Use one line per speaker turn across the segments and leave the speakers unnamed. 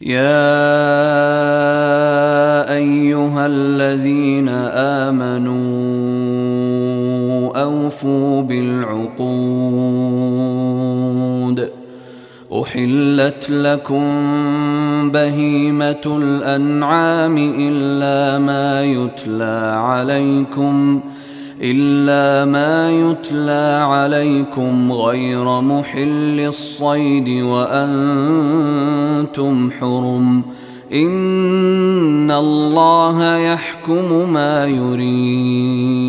يا ايها الذين امنوا اوفوا بالعقود احلت لكم بهيمه الانعام الا ما يتلى عليكم إلا ما يتلى عليكم غير محل الصيد وأنتم حرم. إن الله يحكم ما يريد.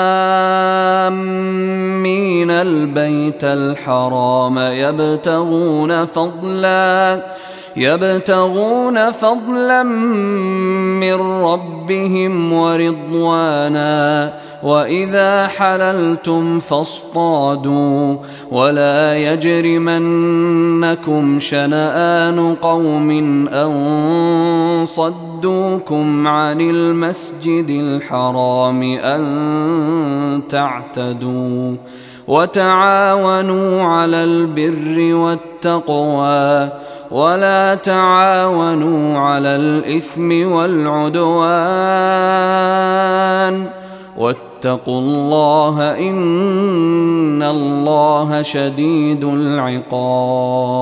آمين البيت الحرام يبتغون فضلا يبتغون فضلا من ربهم ورضوانا. وإذا حللتم فاصطادوا. ولا يجرمنكم شنآن قوم أن صدوكم عن المسجد الحرام أن تعتدوا وتعاونوا على البر والتقوى ولا تعاونوا على الإثم والعدوان واتقوا الله إن الله شديد العقاب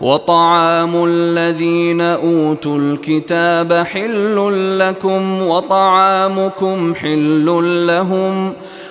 وطعام الذين أوتوا الكتاب حل لكم وطعامكم حل لهم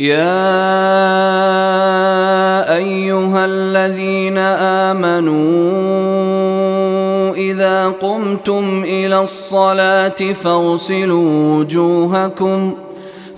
يا أيها الذين آمنوا إذا قمتم إلى الصلاة فاغسلوا وجوهكم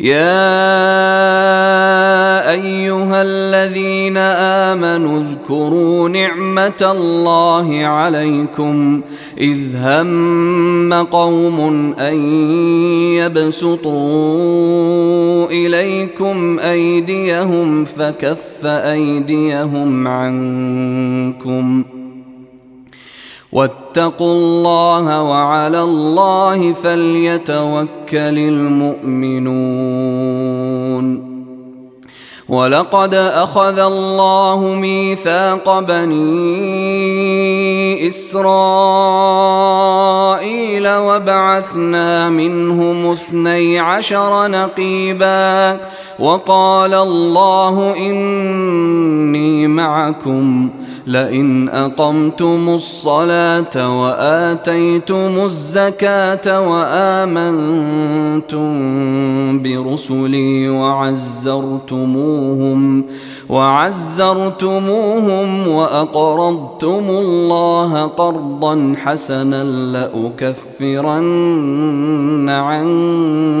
يا أيها الذين آمنوا اذكروا نعمة الله عليكم إذ هم قوم أن يبسطوا إليكم أيديهم فكف أيديهم عنكم واتقوا الله وعلى الله فليتوكل المؤمنون. ولقد أخذ الله ميثاق بني إسرائيل وبعثنا منهم اثني عشر نقيبا وقال الله إني معكم لئن أقمتم الصلاة وآتيتم الزكاة وآمنتم برسلي وعزرتموهم وعزرتموهم وأقرضتم الله قرضا حسنا لأكفرن عنكم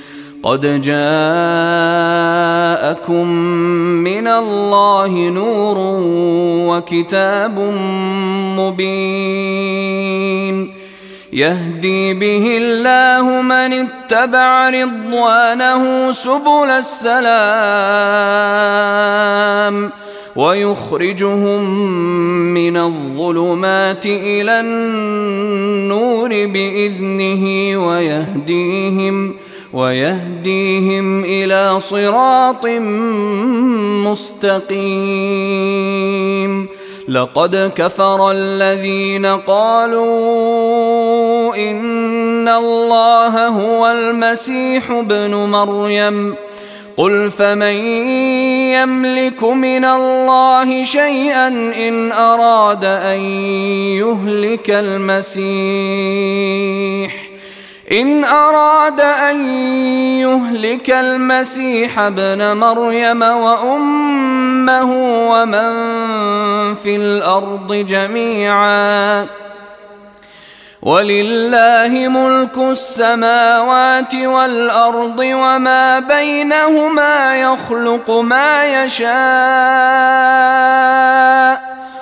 قد جاءكم من الله نور وكتاب مبين يهدي به الله من اتبع رضوانه سبل السلام ويخرجهم من الظلمات إلى النور بإذنه ويهديهم ويهديهم إلى صراط مستقيم. لقد كفر الذين قالوا إن الله هو المسيح ابن مريم. قل فمن يملك من الله شيئا إن أراد أن يهلك المسيح؟ إن أراد أن يهلك المسيح ابن مريم وأمه ومن في الأرض جميعا. ولله ملك السماوات والأرض وما بينهما يخلق ما يشاء.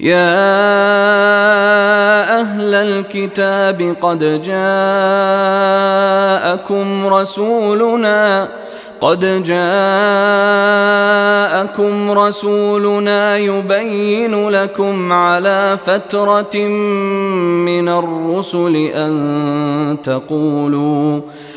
يا أهل الكتاب قد جاءكم رسولنا قد جاءكم رسولنا يبين لكم على فترة من الرسل أن تقولوا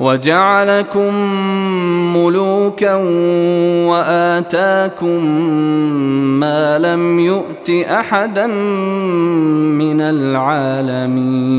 وجعلكم ملوكا وآتاكم ما لم يؤت أحدا من العالمين.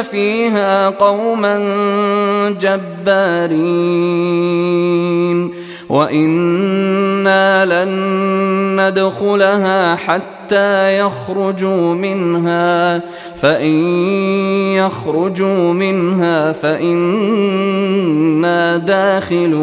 فيها قوما جبارين وإنا لن ندخلها حتى يخرجوا منها فإن يخرجوا منها فإنا داخلون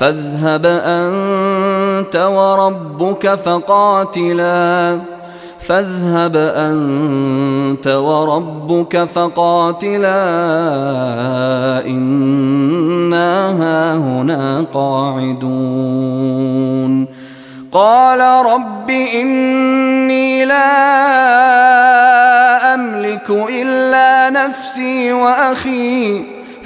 فاذهب أنت وربك فقاتلا. فاذهب أنت وربك فقاتلا. إنا هاهنا قاعدون. قال رب إني لا أملك إلا نفسي وأخي.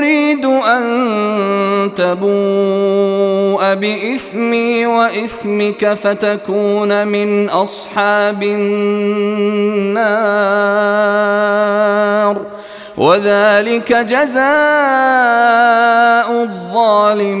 أريد أن تبوء بإثمي وإثمك فتكون من أصحاب النار. وذلك جزاء الظالمين.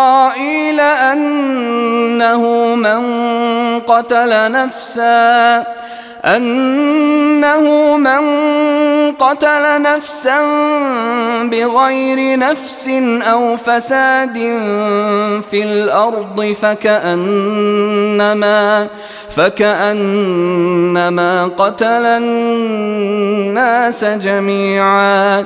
أنه من قتل نفساً أنه من قتل نفسا بغير نفس أو فساد في الأرض فكأنما فكأنما قتل الناس جميعا.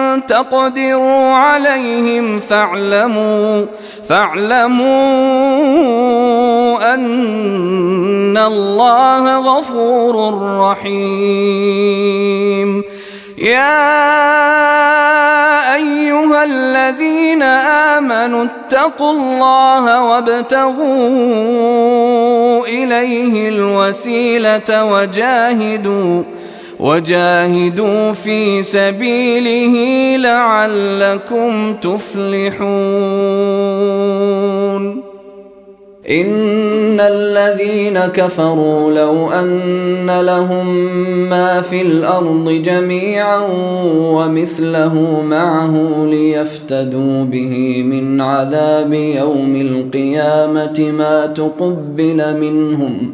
تقدروا عليهم فاعلموا فاعلموا أن الله غفور رحيم. يا أيها الذين آمنوا اتقوا الله وابتغوا إليه الوسيلة وجاهدوا وجاهدوا في سبيله لعلكم تفلحون.
إن الذين كفروا لو أن لهم ما في الأرض جميعا ومثله معه ليفتدوا به من عذاب يوم القيامة ما تقبل منهم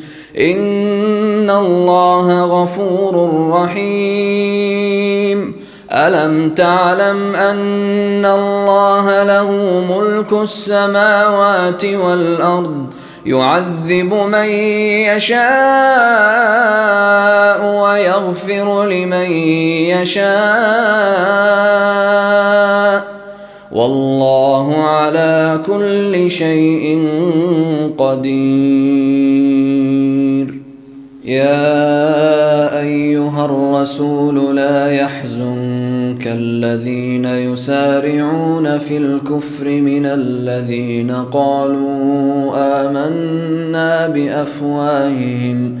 إن الله غفور رحيم. ألم تعلم أن الله له ملك السماوات والأرض يعذب من يشاء ويغفر لمن يشاء. والله على كل شيء قدير. يا أيها الرسول لا يحزنك الذين يسارعون في الكفر من الذين قالوا آمنا بأفواههم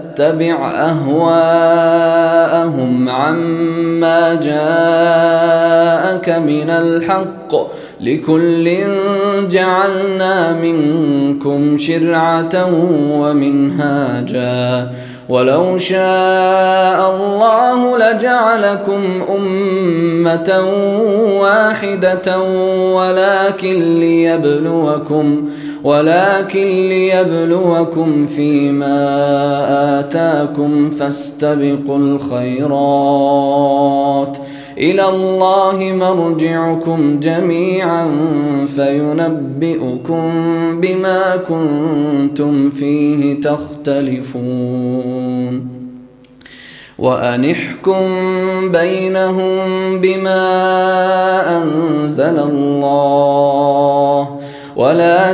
أهواءهم عما جاءك من الحق لكل جعلنا منكم شرعة ومنهاجا. ولو شاء الله لجعلكم أمة واحدة ولكن ليبلوكم ولكن ليبلوكم فيما آتاكم فاستبقوا الخيرات. إلى الله مرجعكم جميعا فينبئكم بما كنتم فيه تختلفون. وأنحكم بينهم بما أنزل الله. ولا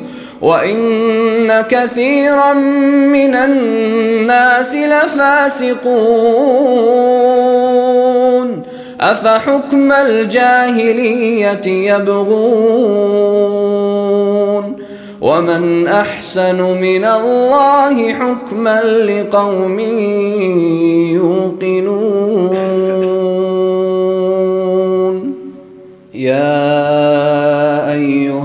وان كثيرا من الناس لفاسقون افحكم الجاهليه يبغون ومن احسن من الله حكما لقوم يوقنون يا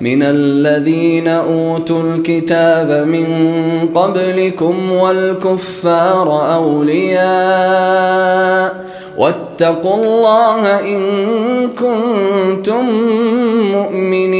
من الذين أوتوا الكتاب من قبلكم والكفار أولياء واتقوا الله إن كنتم مؤمنين.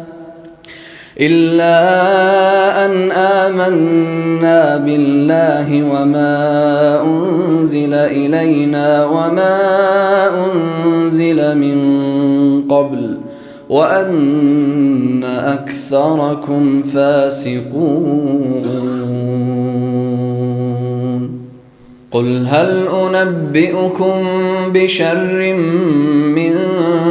إلا أن آمنا بالله وما أنزل إلينا وما أنزل من قبل وأن أكثركم فاسقون. قل هل أنبئكم بشر من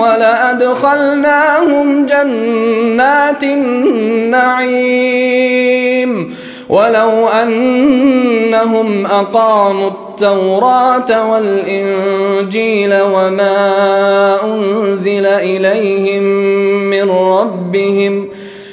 ولأدخلناهم جنات النعيم. ولو أنهم أقاموا التوراة والإنجيل وما أنزل إليهم من ربهم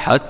حتى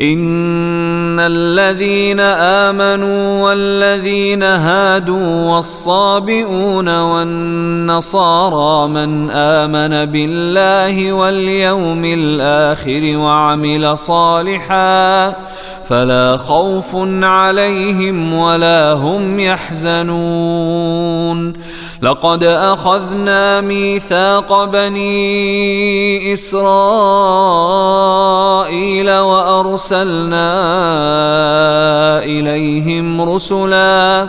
إن الذين آمنوا والذين هادوا والصابئون والنصارى من آمن بالله واليوم الآخر وعمل صالحا فلا خوف عليهم ولا هم يحزنون. لقد أخذنا ميثاق بني إسرائيل وأرسلنا إليهم رسلاً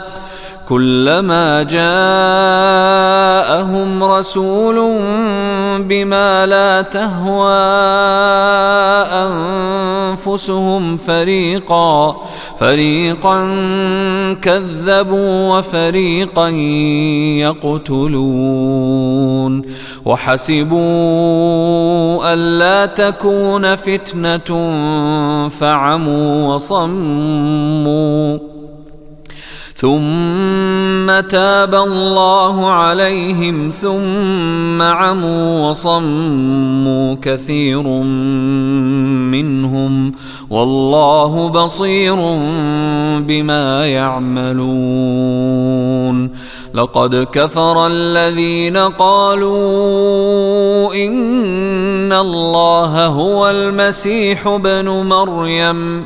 كلما جاءهم رسول بما لا تهوى أنفسهم فريقا فريقا كذبوا وفريقا يقتلون. وحسبوا الا تكون فتنة فعموا وصموا. ثم تاب الله عليهم ثم عموا وصموا كثير منهم والله بصير بما يعملون. لقد كفر الذين قالوا إن الله هو المسيح ابن مريم.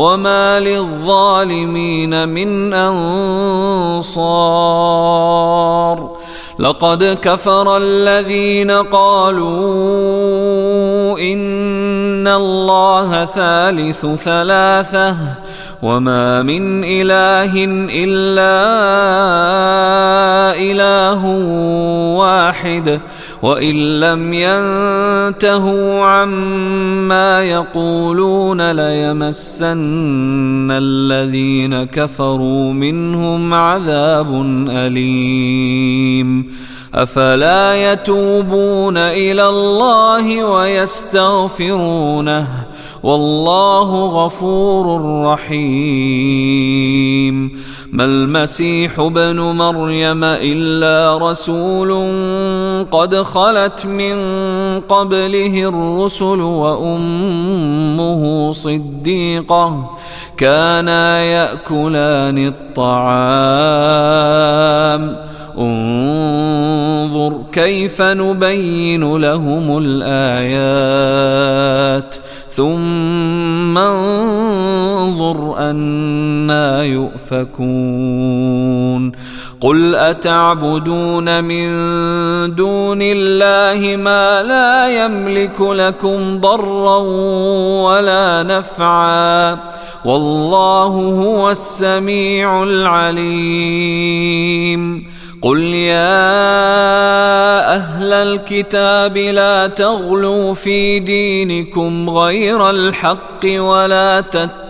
وما للظالمين من انصار لقد كفر الذين قالوا ان الله ثالث ثلاثة وما من اله الا اله واحد وإن لم ينتهوا عما يقولون ليمسن الذين كفروا منهم عذاب أليم. أفلا يتوبون إلى الله ويستغفرونه؟ والله غفور رحيم. ما المسيح ابن مريم إلا رسول قد خلت من قبله الرسل وأمه صديقة كانا يأكلان الطعام. انظر كيف نبين لهم الآيات. ثم انظر أنا يؤفكون قل أتعبدون من دون الله ما لا يملك لكم ضرا ولا نفعا والله هو السميع العليم قل يا أهل الكتاب لا تغلوا في دينكم غير الحق ولا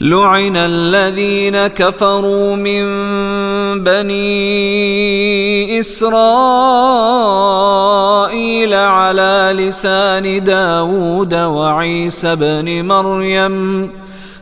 لعن الذين كفروا من بني إسرائيل على لسان داود وعيسى بن مريم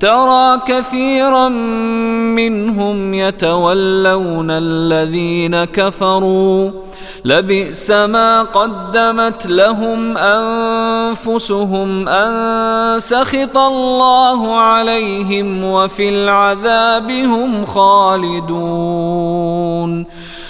ترى كثيرا منهم يتولون الذين كفروا. لبئس ما قدمت لهم أنفسهم أن سخط الله عليهم وفي العذاب هم خالدون.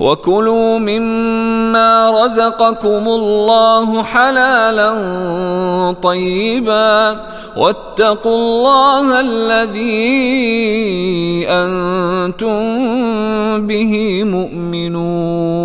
وكلوا مما رزقكم الله حلالا طيبا واتقوا الله الذي أنتم به مؤمنون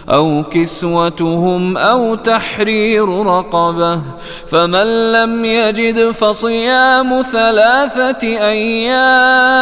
أو كسوتهم أو تحرير رقبة فمن لم يجد فصيام ثلاثة أيام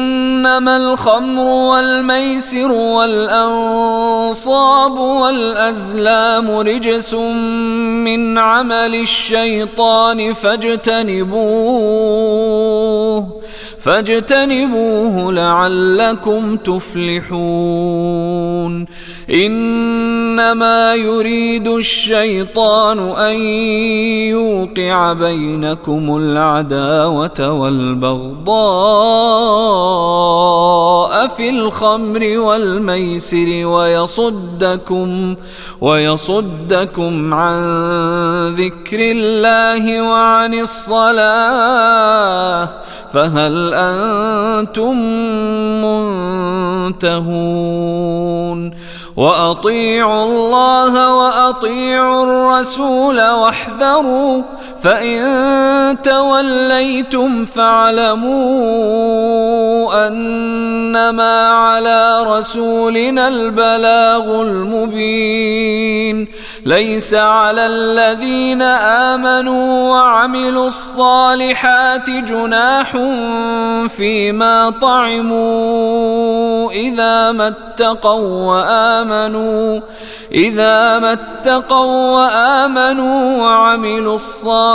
إنما الخمر والميسر والأنصاب والأزلام رجس من عمل الشيطان فاجتنبوه فاجتنبوه لعلكم تفلحون. إنما يريد الشيطان أن يوقع بينكم العداوة والبغضاء في الخمر والميسر ويصدكم ويصدكم عن ذكر الله وعن الصلاة. فهل أنتم منتهون؟ وأطيعوا الله وأطيعوا الرسول واحذروا فان توليتم فاعلموا انما على رسولنا البلاغ المبين ليس على الذين امنوا وعملوا الصالحات جناح فيما طعموا اذا ما اتقوا وامنوا اذا ما اتقوا وامنوا وعملوا الصالحات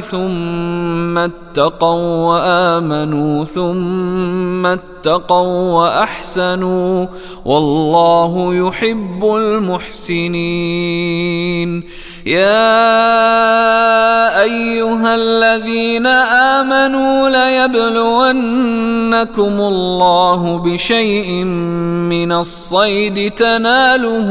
ثم اتقوا وآمنوا ثم اتقوا وأحسنوا والله يحب المحسنين. يا أيها الذين آمنوا ليبلونكم الله بشيء من الصيد تناله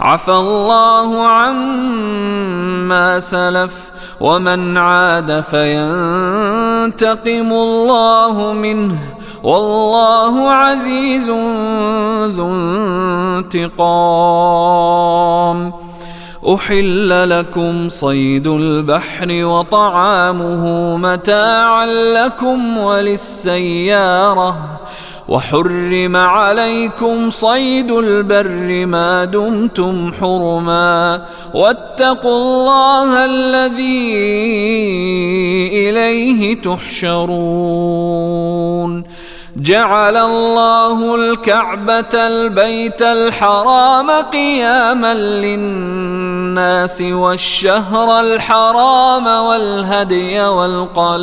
عفى الله عما سلف ومن عاد فينتقم الله منه والله عزيز ذو انتقام. أحل لكم صيد البحر وطعامه متاعا لكم وللسيارة وحرم عليكم صيد البر ما دمتم حرما واتقوا الله الذي إليه تحشرون. جعل الله الكعبة البيت الحرام قياما للناس والشهر الحرام والهدي والقلائد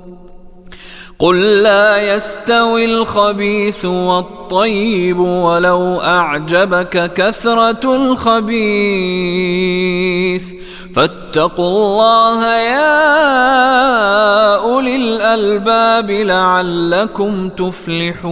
قل لا يستوي الخبيث والطيب ولو أعجبك كثرة الخبيث. فاتقوا الله يا أولي الألباب لعلكم تفلحون.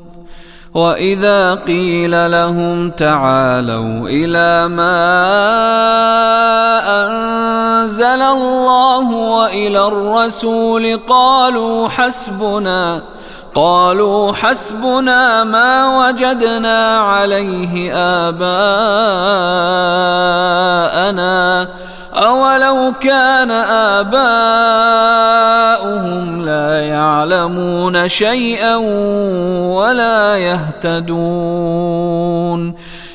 واذا قيل لهم تعالوا إلى ما انزل الله والى الرسول قالوا حسبنا قالوا حسبنا ما وجدنا عليه اباءنا اولو كان اباؤهم لا يعلمون شيئا ولا يهتدون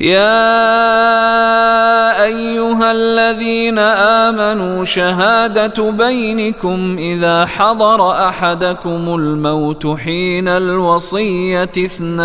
يا أيها الذين آمنوا شهادة بينكم إذا حضر أحدكم الموت حين الوصية اثنان.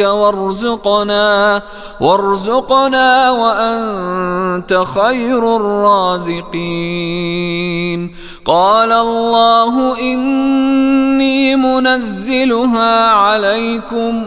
وارزقنا وارزقنا وأنت خير الرازقين. قال الله إني منزلها عليكم.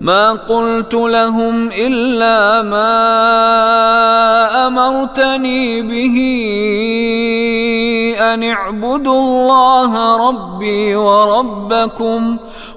ما قلت لهم إلا ما أمرتني به أن اعبدوا الله ربي وربكم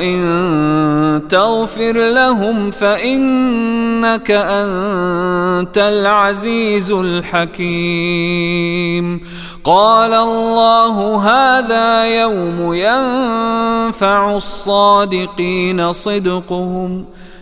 وإن تغفر لهم فإنك أنت العزيز الحكيم. قال الله هذا يوم ينفع الصادقين صدقهم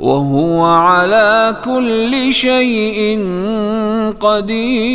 وهو على كل شيء قدير.